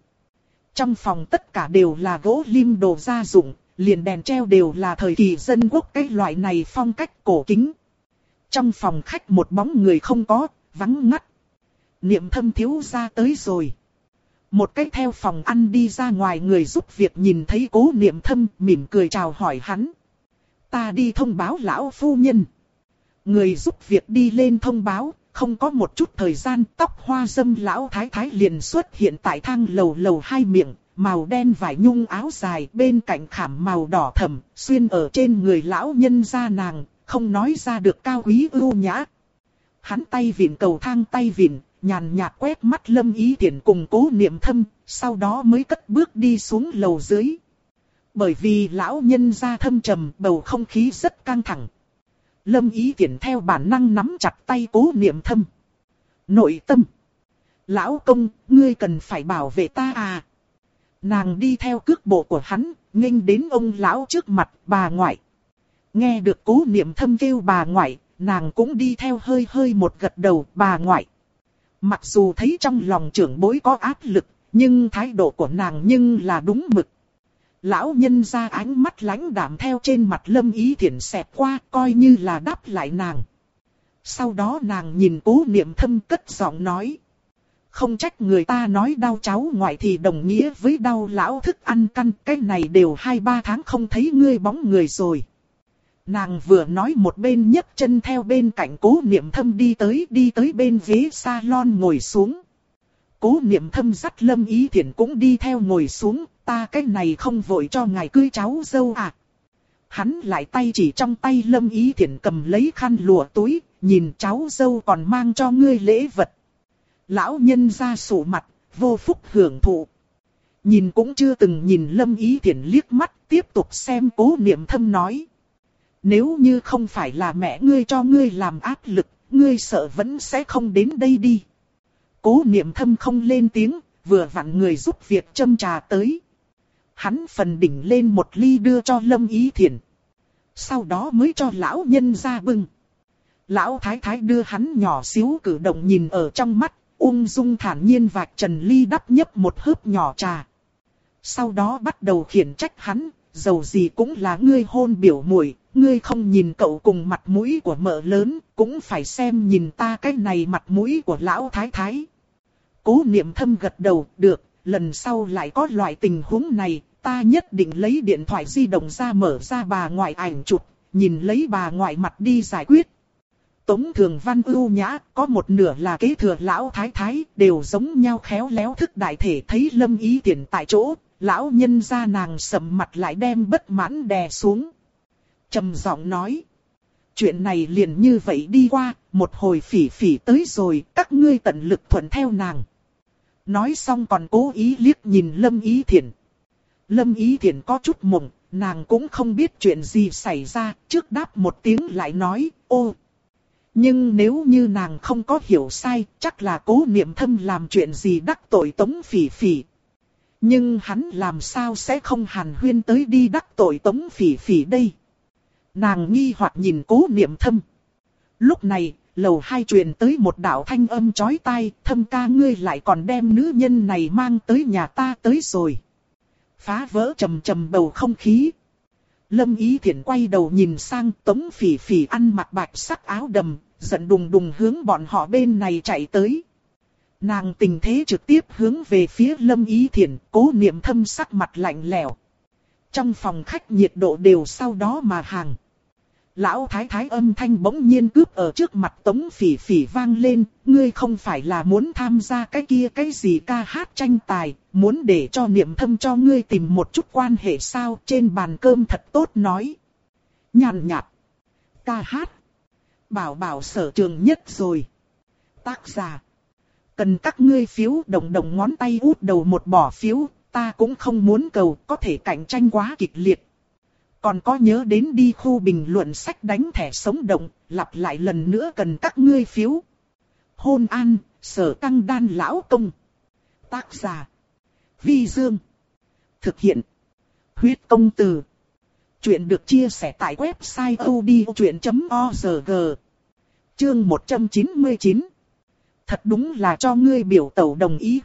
Trong phòng tất cả đều là gỗ lim đồ gia dụng, liền đèn treo đều là thời kỳ dân quốc cái loại này phong cách cổ kính. Trong phòng khách một bóng người không có, vắng ngắt. Niệm thâm thiếu ra tới rồi. Một cách theo phòng ăn đi ra ngoài người giúp việc nhìn thấy cố niệm thâm mỉm cười chào hỏi hắn. Ta đi thông báo lão phu nhân. Người giúp việc đi lên thông báo, không có một chút thời gian tóc hoa dâm lão thái thái liền xuất hiện tại thang lầu lầu hai miệng, màu đen vải nhung áo dài bên cạnh khảm màu đỏ thẫm, xuyên ở trên người lão nhân ra nàng, không nói ra được cao quý ưu nhã. Hắn tay vịn cầu thang tay vịn, nhàn nhạt quét mắt lâm ý tiện cùng cố niệm thâm, sau đó mới cất bước đi xuống lầu dưới. Bởi vì lão nhân ra thâm trầm bầu không khí rất căng thẳng. Lâm ý tiện theo bản năng nắm chặt tay cố niệm thâm. Nội tâm. Lão công, ngươi cần phải bảo vệ ta à. Nàng đi theo cước bộ của hắn, nghênh đến ông lão trước mặt bà ngoại. Nghe được cố niệm thâm kêu bà ngoại, nàng cũng đi theo hơi hơi một gật đầu bà ngoại. Mặc dù thấy trong lòng trưởng bối có áp lực, nhưng thái độ của nàng nhưng là đúng mực. Lão nhân ra ánh mắt lãnh đạm theo trên mặt lâm ý thiện xẹt qua coi như là đáp lại nàng. Sau đó nàng nhìn cố niệm thâm cất giọng nói. Không trách người ta nói đau cháu ngoại thì đồng nghĩa với đau lão thức ăn căn. Cái này đều hai ba tháng không thấy ngươi bóng người rồi. Nàng vừa nói một bên nhấc chân theo bên cạnh cố niệm thâm đi tới đi tới bên ghế salon ngồi xuống. Cố niệm thâm dắt lâm ý thiện cũng đi theo ngồi xuống, ta cái này không vội cho ngài cưới cháu dâu à. Hắn lại tay chỉ trong tay lâm ý thiện cầm lấy khăn lụa túi, nhìn cháu dâu còn mang cho ngươi lễ vật. Lão nhân ra sủ mặt, vô phúc hưởng thụ. Nhìn cũng chưa từng nhìn lâm ý thiện liếc mắt, tiếp tục xem cố niệm thâm nói. Nếu như không phải là mẹ ngươi cho ngươi làm áp lực, ngươi sợ vẫn sẽ không đến đây đi. Cố niệm thâm không lên tiếng, vừa vặn người giúp việc châm trà tới. Hắn phần đỉnh lên một ly đưa cho Lâm Ý Thiển. Sau đó mới cho lão nhân ra bưng. Lão thái thái đưa hắn nhỏ xíu cử động nhìn ở trong mắt, ung dung thản nhiên vạch trần ly đắp nhấp một hớp nhỏ trà. Sau đó bắt đầu khiển trách hắn, dầu gì cũng là ngươi hôn biểu muội ngươi không nhìn cậu cùng mặt mũi của mợ lớn, cũng phải xem nhìn ta cái này mặt mũi của lão thái thái. Cố niệm thâm gật đầu, được, lần sau lại có loại tình huống này, ta nhất định lấy điện thoại di động ra mở ra bà ngoại ảnh chụp, nhìn lấy bà ngoại mặt đi giải quyết. Tống thường văn ưu nhã, có một nửa là kế thừa lão thái thái, đều giống nhau khéo léo thức đại thể thấy lâm ý tiền tại chỗ, lão nhân ra nàng sầm mặt lại đem bất mãn đè xuống trầm giọng nói. Chuyện này liền như vậy đi qua, một hồi phỉ phỉ tới rồi, các ngươi tận lực thuận theo nàng. Nói xong còn cố ý liếc nhìn Lâm Ý Thiển. Lâm Ý Thiển có chút mộng, nàng cũng không biết chuyện gì xảy ra, trước đáp một tiếng lại nói, ô. Nhưng nếu như nàng không có hiểu sai, chắc là cố niệm thâm làm chuyện gì đắc tội tống phỉ phỉ. Nhưng hắn làm sao sẽ không hàn huyên tới đi đắc tội tống phỉ phỉ đây. Nàng nghi hoặc nhìn cố niệm thâm. Lúc này, lầu hai truyền tới một đạo thanh âm chói tai, thâm ca ngươi lại còn đem nữ nhân này mang tới nhà ta tới rồi. Phá vỡ trầm trầm bầu không khí. Lâm Ý Thiển quay đầu nhìn sang tống phỉ phỉ ăn mặc bạch sắc áo đầm, giận đùng đùng hướng bọn họ bên này chạy tới. Nàng tình thế trực tiếp hướng về phía Lâm Ý Thiển, cố niệm thâm sắc mặt lạnh lẽo. Trong phòng khách nhiệt độ đều sau đó mà hàng. Lão thái thái âm thanh bỗng nhiên cướp ở trước mặt tống phỉ phỉ vang lên, ngươi không phải là muốn tham gia cái kia cái gì ca hát tranh tài, muốn để cho niệm thâm cho ngươi tìm một chút quan hệ sao? Trên bàn cơm thật tốt nói. Nhàn nhạt, ca hát, bảo bảo sở trường nhất rồi. Tác giả, cần các ngươi phiếu đồng đồng ngón tay út đầu một bỏ phiếu, ta cũng không muốn cầu có thể cạnh tranh quá kịch liệt còn có nhớ đến đi khu bình luận sách đánh thẻ sống động, lặp lại lần nữa cần các ngươi phiếu. Hôn an, sở tăng đan lão công. Tác giả. Vi Dương. Thực hiện. Huyết công từ. Chuyện được chia sẻ tại website odchuyện.org. Chương 199. Thật đúng là cho ngươi biểu tẩu đồng ý.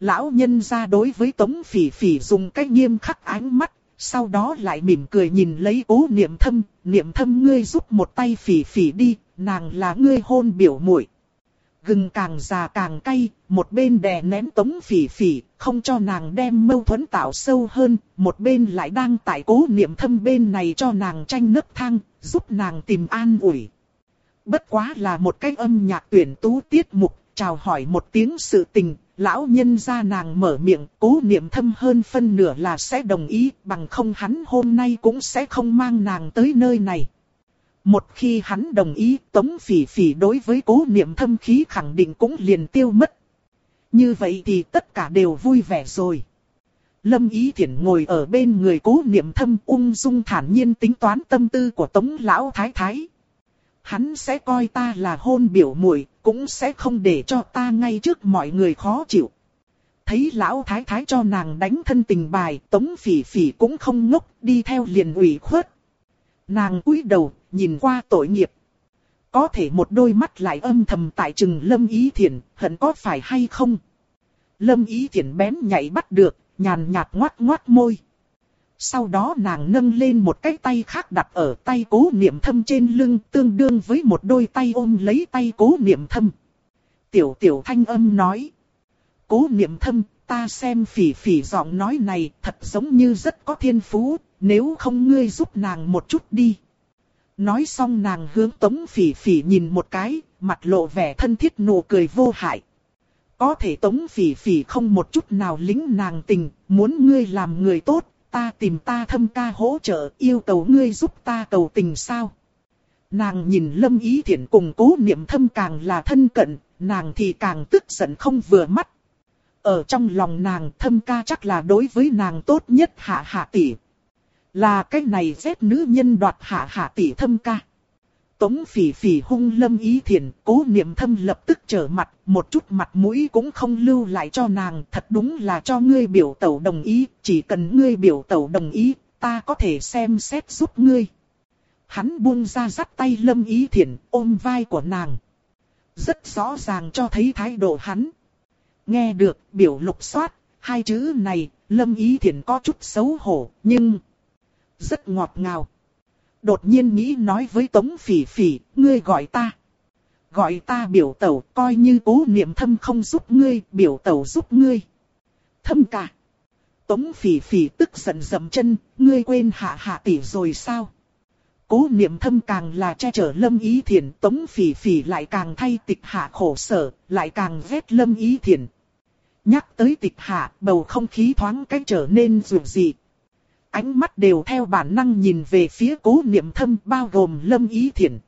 Lão nhân ra đối với Tống Phỉ Phỉ dùng cách nghiêm khắc ánh mắt sau đó lại mỉm cười nhìn lấy cố niệm thâm, niệm thâm ngươi giúp một tay phỉ phỉ đi, nàng là ngươi hôn biểu muội. Gừng càng già càng cay, một bên đè nén tống phỉ phỉ, không cho nàng đem mâu thuẫn tạo sâu hơn, một bên lại đang tại cố niệm thâm bên này cho nàng tranh nấc thang, giúp nàng tìm an ủi. Bất quá là một cách âm nhạc tuyển tú tiết mục, chào hỏi một tiếng sự tình, lão nhân gia nàng mở miệng, cố niệm thâm hơn phân nửa là sẽ đồng ý, bằng không hắn hôm nay cũng sẽ không mang nàng tới nơi này. Một khi hắn đồng ý, tống phỉ phỉ đối với cố niệm thâm khí khẳng định cũng liền tiêu mất. Như vậy thì tất cả đều vui vẻ rồi. Lâm Ý Thiển ngồi ở bên người cố niệm thâm ung dung thản nhiên tính toán tâm tư của tống lão thái thái. Hắn sẽ coi ta là hôn biểu muội cũng sẽ không để cho ta ngay trước mọi người khó chịu. Thấy lão thái thái cho nàng đánh thân tình bài, tống phỉ phỉ cũng không ngốc, đi theo liền ủy khuất. Nàng cúi đầu, nhìn qua tội nghiệp. Có thể một đôi mắt lại âm thầm tại chừng Lâm Ý Thiển, hận có phải hay không? Lâm Ý Thiển bén nhảy bắt được, nhàn nhạt ngoát ngoát môi. Sau đó nàng nâng lên một cái tay khác đặt ở tay cố niệm thâm trên lưng tương đương với một đôi tay ôm lấy tay cố niệm thâm. Tiểu tiểu thanh âm nói. Cố niệm thâm, ta xem phỉ phỉ giọng nói này thật giống như rất có thiên phú, nếu không ngươi giúp nàng một chút đi. Nói xong nàng hướng tống phỉ phỉ nhìn một cái, mặt lộ vẻ thân thiết nụ cười vô hại. Có thể tống phỉ phỉ không một chút nào lính nàng tình, muốn ngươi làm người tốt, ta tìm ta thâm ca hỗ trợ, yêu cầu ngươi giúp ta cầu tình sao. Nàng nhìn lâm ý thiện cùng cố niệm thâm càng là thân cận, nàng thì càng tức giận không vừa mắt. Ở trong lòng nàng thâm ca chắc là đối với nàng tốt nhất hạ hạ tỷ. Là cái này rét nữ nhân đoạt hạ hạ tỷ thâm ca. Tống phỉ phỉ hung lâm ý thiền, cố niệm thâm lập tức trở mặt, một chút mặt mũi cũng không lưu lại cho nàng, thật đúng là cho ngươi biểu tẩu đồng ý, chỉ cần ngươi biểu tẩu đồng ý, ta có thể xem xét giúp ngươi. Hắn buông ra dắt tay lâm ý thiền, ôm vai của nàng. Rất rõ ràng cho thấy thái độ hắn. Nghe được biểu lục soát, hai chữ này, lâm ý thiền có chút xấu hổ, nhưng rất ngọt ngào. Đột nhiên nghĩ nói với Tống Phỉ Phỉ, ngươi gọi ta. Gọi ta biểu tẩu, coi như cố niệm thâm không giúp ngươi, biểu tẩu giúp ngươi. Thâm cả. Tống Phỉ Phỉ tức giận dầm chân, ngươi quên hạ hạ tỷ rồi sao? Cố niệm thâm càng là che chở lâm ý thiền, Tống Phỉ Phỉ lại càng thay tịch hạ khổ sở, lại càng ghét lâm ý thiền. Nhắc tới tịch hạ, bầu không khí thoáng cách trở nên rượu dị, ánh mắt đều theo bản năng nhìn về phía cố niệm thâm bao gồm lâm ý thiện.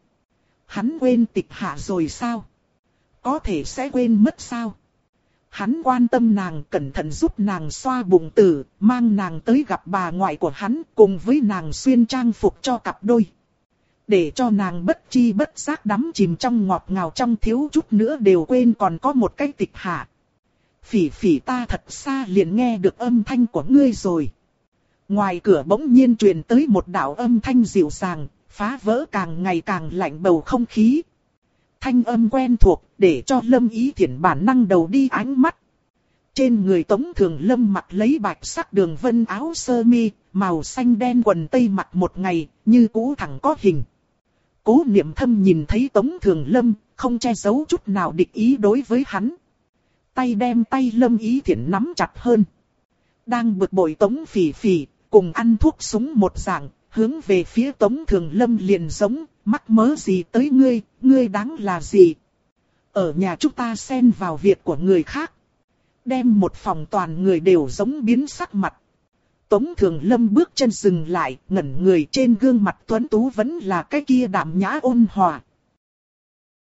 Hắn quên tịch hạ rồi sao? Có thể sẽ quên mất sao? Hắn quan tâm nàng cẩn thận giúp nàng xoa bụng tử, mang nàng tới gặp bà ngoại của hắn cùng với nàng xuyên trang phục cho cặp đôi. Để cho nàng bất chi bất giác đắm chìm trong ngọt ngào trong thiếu chút nữa đều quên còn có một cái tịch hạ. Phỉ phỉ ta thật xa liền nghe được âm thanh của ngươi rồi. Ngoài cửa bỗng nhiên truyền tới một đạo âm thanh dịu dàng, phá vỡ càng ngày càng lạnh bầu không khí. Thanh âm quen thuộc, để cho Lâm Ý Thiển bản năng đầu đi ánh mắt. Trên người Tống Thường Lâm mặc lấy bạch sắc đường vân áo sơ mi, màu xanh đen quần tây mặc một ngày, như cũ thẳng có hình. Cố niệm thâm nhìn thấy Tống Thường Lâm, không che giấu chút nào địch ý đối với hắn. Tay đem tay Lâm Ý Thiển nắm chặt hơn. Đang bực bội Tống Phỉ Phỉ, cùng ăn thuốc súng một dạng, hướng về phía Tống Thường Lâm liền giống, mắc mớ gì tới ngươi, ngươi đáng là gì. Ở nhà chúng ta xen vào việc của người khác. Đem một phòng toàn người đều giống biến sắc mặt. Tống Thường Lâm bước chân dừng lại, ngẩn người trên gương mặt tuấn tú vẫn là cái kia đạm nhã ôn hòa.